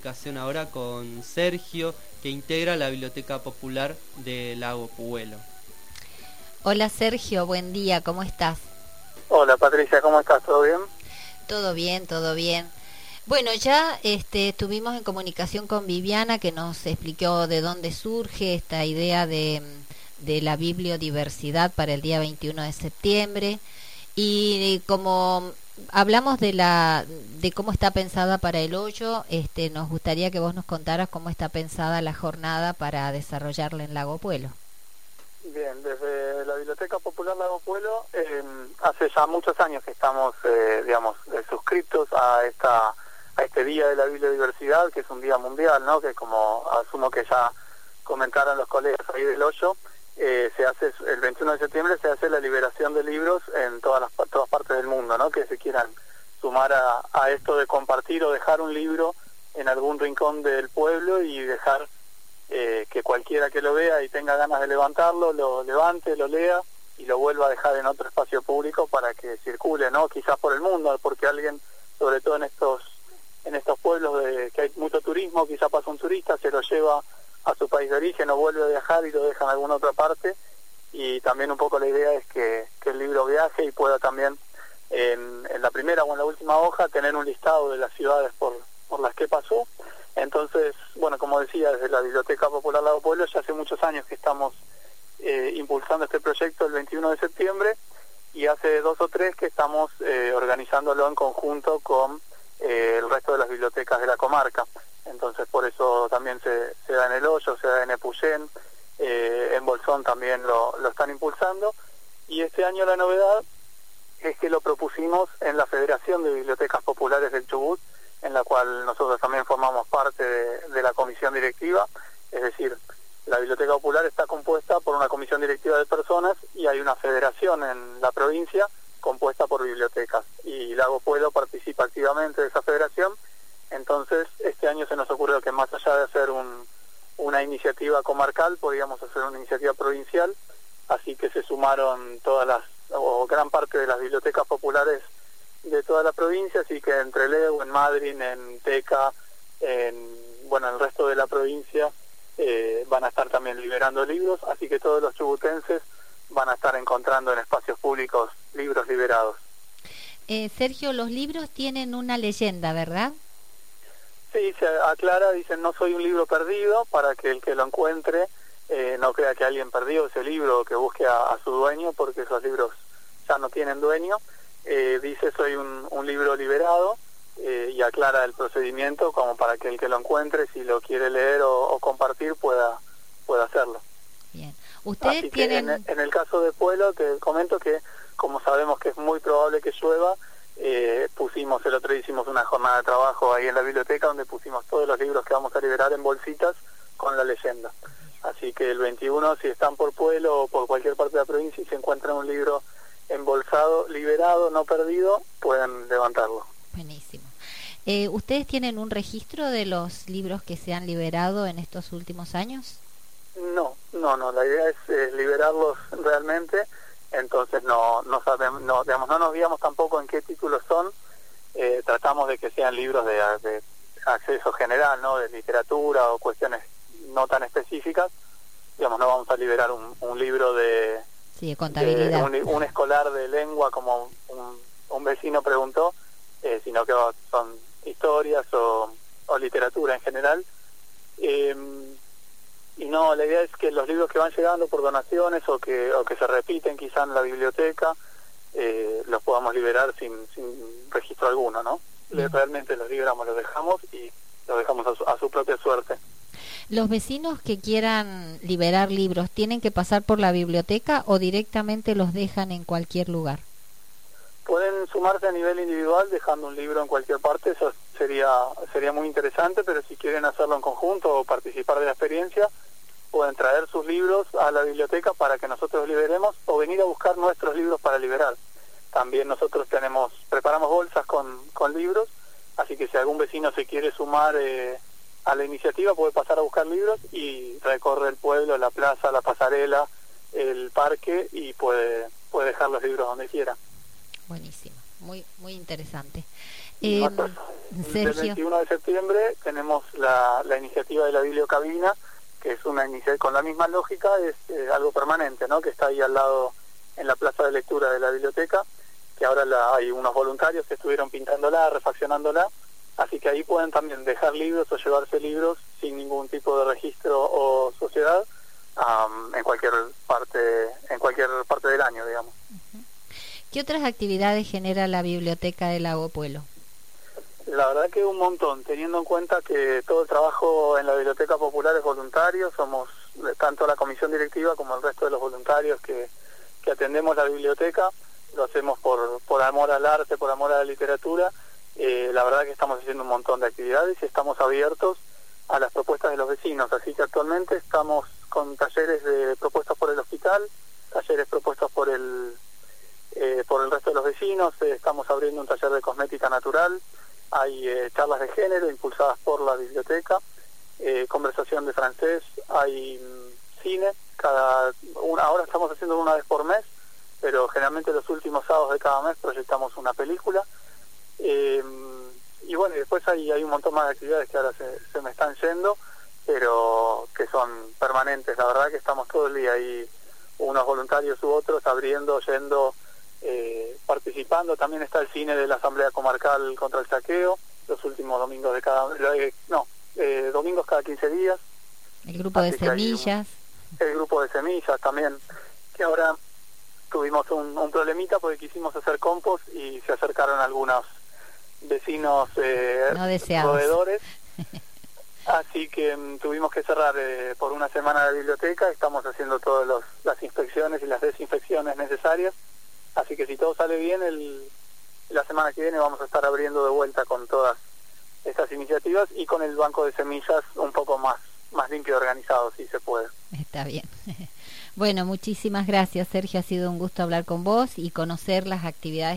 comunicación ahora con Sergio, que integra la Biblioteca Popular de Lago Pueblo. Hola Sergio, buen día, ¿cómo estás? Hola Patricia, ¿cómo estás? ¿Todo bien? Todo bien, todo bien. Bueno, ya este, estuvimos en comunicación con Viviana que nos explicó de dónde surge esta idea de, de la bibliodiversidad para el día 21 de septiembre y como hablamos de la de cómo está pensada para el hoyo, este, nos gustaría que vos nos contaras cómo está pensada la jornada para desarrollarla en Lago Pueblo. Bien, desde la Biblioteca Popular Lago Pueblo, eh, hace ya muchos años que estamos, eh, digamos, eh, suscritos a esta a este Día de la Bibliodiversidad, que es un día mundial, ¿no? Que como asumo que ya comentaron los colegas ahí del hoyo, eh, se hace el 21 de septiembre se hace la liberación de libros en todas las todas partes del mundo, ¿no? Que se quieran sumar a, a esto de compartir o dejar un libro en algún rincón del pueblo y dejar eh, que cualquiera que lo vea y tenga ganas de levantarlo, lo levante, lo lea y lo vuelva a dejar en otro espacio público para que circule, ¿no? Quizás por el mundo, porque alguien, sobre todo en estos en estos pueblos de, que hay mucho turismo, quizás pasa un turista, se lo lleva a su país de origen o vuelve a viajar y lo deja en alguna otra parte y también un poco la idea es que, que el libro viaje y pueda también en, en, la primera o en la última hoja tener un listado de las ciudades por, por las que pasó entonces, bueno, como decía, desde la Biblioteca Popular Lago Pueblo ya hace muchos años que estamos eh, impulsando este proyecto el 21 de septiembre y hace dos o tres que estamos eh, organizándolo en conjunto con eh, el resto de las bibliotecas de la comarca. Entonces, por eso también se, da en El Hoyo, se da en Epuyén, eh, en Bolsón también lo, lo están impulsando. Y este año la novedad es que lo propusimos en la Federación de Bibliotecas Populares del Chubut, en la cual nosotros también formamos parte de, de, la comisión directiva, es decir, la Biblioteca Popular está compuesta por una comisión directiva de personas y hay una federación en la provincia compuesta por bibliotecas y Lago Pueblo participa activamente de esa federación, entonces este año se nos ocurrió que más allá de hacer un, una iniciativa comarcal, podíamos hacer una iniciativa provincial, así que se sumaron todas las, o gran parte de las bibliotecas populares de toda la provincia, así que entre Leo, en Madrid, en Teca, en bueno, el resto de la provincia eh, van a estar también liberando libros, así que todos los chubutenses van a estar encontrando en espacios públicos libros liberados. Eh, Sergio, los libros tienen una leyenda, ¿verdad? Sí, se aclara, dicen no soy un libro perdido, para que el que lo encuentre eh, no crea que alguien perdió ese libro o que busque a, a su dueño, porque esos libros ya no tienen dueño eh, dice soy un, un libro liberado eh, y aclara el procedimiento como para que el que lo encuentre, si lo quiere leer o, o compartir, pueda, pueda hacerlo. Bien. ¿Ustedes Así tienen... En, en, el caso de Pueblo, te comento que como sabemos que es muy probable que llueva, eh, pusimos, el otro día hicimos una jornada de trabajo ahí en la biblioteca donde pusimos todos los libros que vamos a liberar en bolsitas con la leyenda. Así que el 21, si están por Pueblo o por cualquier parte de la provincia y se encuentran un libro embolsado, liberado, no perdido, pueden levantarlo. Buenísimo. Eh, ¿Ustedes tienen un registro de los libros que se han liberado en estos últimos años? No, no, no. La idea es eh, liberarlos realmente. Entonces no, no sabemos, no, digamos, no nos guiamos tampoco en qué títulos son. Eh, tratamos de que sean libros de, de acceso general, no, de literatura o cuestiones no tan específicas. Digamos, no vamos a liberar un, un libro de Sí, de contabilidad. Un, un, escolar de lengua, como un, un vecino preguntó, eh, sino que son historias o, o literatura en general. Eh, y no, la idea es que los libros que van llegando por donaciones o que, o que se repiten quizá en la biblioteca, eh, los podamos liberar sin, sin registro alguno, ¿no? Bien. Realmente los liberamos, los dejamos y los dejamos a su, a su propia suerte. ¿Los vecinos que quieran liberar libros tienen que pasar por la biblioteca o directamente los dejan en cualquier lugar? Pueden sumarse a nivel individual dejando un libro en cualquier parte, eso sería, sería muy interesante, pero si quieren hacerlo en conjunto o participar de la experiencia, pueden traer sus libros a la biblioteca para que nosotros liberemos o venir a buscar nuestros libros para liberar. También nosotros tenemos, preparamos bolsas con, con libros, así que si algún vecino se quiere sumar... Eh, a la iniciativa puede pasar a buscar libros y recorre el pueblo, la plaza, la pasarela, el parque y puede, puede dejar los libros donde quiera. Buenísimo, muy muy interesante. Eh, el 21 de septiembre tenemos misma lógica es eh, algo permanente, ¿no? Que está ahí al lado en la plaza de lectura de la biblioteca, que ahora la, hay unos voluntarios que estuvieron pintándola, refaccionándola, así que ahí pueden también dejar libros o llevarse libros sin ningún tipo de registro o sociedad en cualquier parte en cualquier parte del año, digamos. ¿Qué otras actividades genera la biblioteca del Lago Pueblo? La verdad que un montón, teniendo en cuenta que todo el trabajo en la Biblioteca Popular es voluntario, somos tanto la comisión directiva como el resto de los voluntarios que, que atendemos la biblioteca, lo hacemos por, por amor al arte, por amor a la literatura. Eh, la verdad que estamos haciendo un montón de actividades y estamos abiertos a las propuestas de los vecinos, así que actualmente estamos con talleres de, propuestos por el hospital, talleres propuestos por el eh, por el resto de los vecinos, eh, estamos abriendo un taller de cosmética natural, hay eh, charlas de género impulsadas por la biblioteca, eh, conversación de francés, hay mm, cine, cada una, ahora estamos haciendo una vez por mes, pero generalmente los últimos sábados de cada mes proyectamos una película. Eh, y bueno, después hay, hay un montón más de actividades que ahora se, se me están yendo, pero que son permanentes. La verdad que estamos todo el día ahí, unos voluntarios u otros, abriendo, yendo, eh, participando. También está el cine de la Asamblea Comarcal contra el Saqueo, los últimos domingos de cada... Eh, no, eh, domingos cada 15 días. El grupo de semillas. el grupo de semillas también, que ahora tuvimos un, un, problemita porque quisimos hacer compost y se acercaron algunos vecinos eh, no proveedores. Así que um, tuvimos que cerrar eh, por una semana la biblioteca, estamos haciendo todas las inspecciones y las desinfecciones necesarias Así que si todo sale bien, el, la semana que viene vamos a estar abriendo de vuelta con todas estas iniciativas y con el banco de semillas un poco más, más limpio y organizado, si se puede. Está bien. Bueno, muchísimas gracias, Sergio. Ha sido un gusto hablar con vos y conocer las actividades